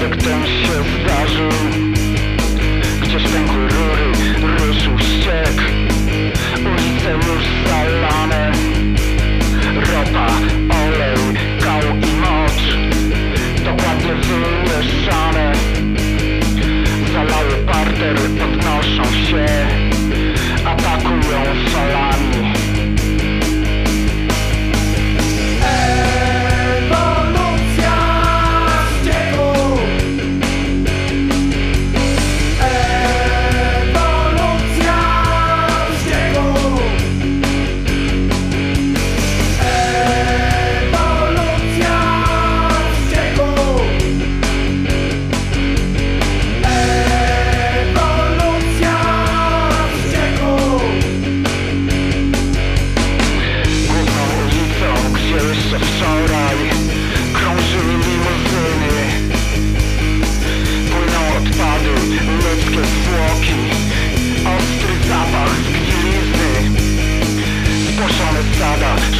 Przypadek ten się zdarzył. Gdzieś pękły rury, ruszył ściek. Ulice już zalane. Ropa, olej, kał i mocz. Dokładnie wymieszane. Zalały parter, podnoszą się.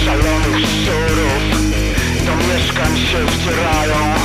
szalonych szczurów Do mieszkań się wcierają.